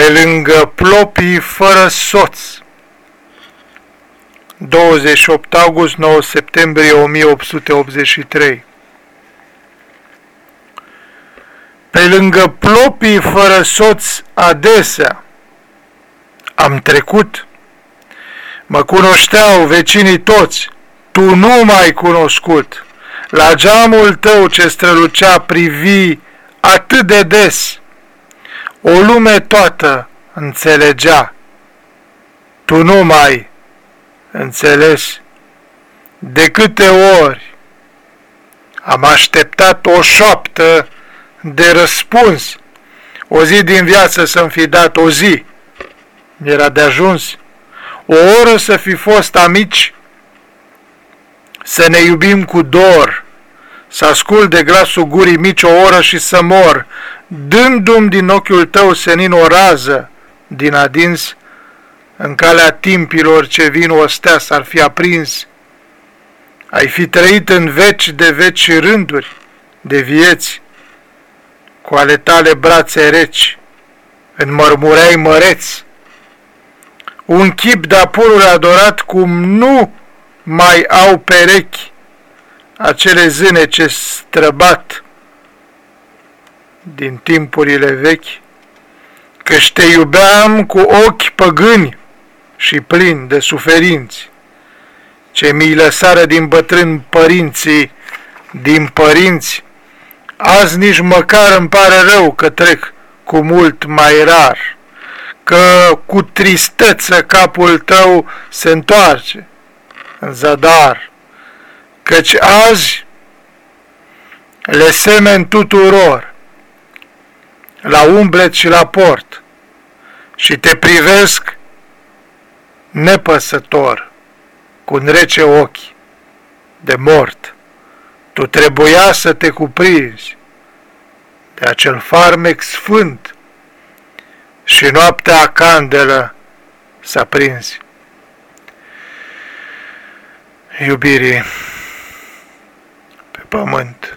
Pe lângă plopii fără soț 28 august 9 septembrie 1883 Pe lângă plopii fără soț adesea am trecut. Mă cunoșteau vecinii toți, tu nu m-ai cunoscut. La geamul tău ce strălucea privi atât de des, o lume toată înțelegea. Tu nu mai înțeles de câte ori am așteptat o șoaptă de răspuns, o zi din viață să-mi fi dat o zi, era de ajuns, o oră să fi fost amici, să ne iubim cu dor, să ascult de glasul gurii mici o oră și să mor, dându-mi din ochiul tău senin o rază din adins, în calea timpilor ce vin o stea s-ar fi aprins. Ai fi trăit în veci de veci rânduri de vieți, cu ale tale brațe reci, înmărmureai măreți, un chip de apururi adorat cum nu mai au perechi acele zâne ce străbat din timpurile vechi, că te iubeam cu ochi păgâni și plini de suferinți, ce mi-i lăsară din bătrân părinții, din părinți, azi nici măcar îmi pare rău că trec cu mult mai rar, că cu tristețe capul tău se întoarce în zadar, căci azi le semen tuturor, la umblet și la port, și te privesc nepăsător, cu un rece ochi de mort. Tu trebuia să te cuprinzi de acel farmec sfânt și noaptea candelă s-a prins. Iubirii pe pământ.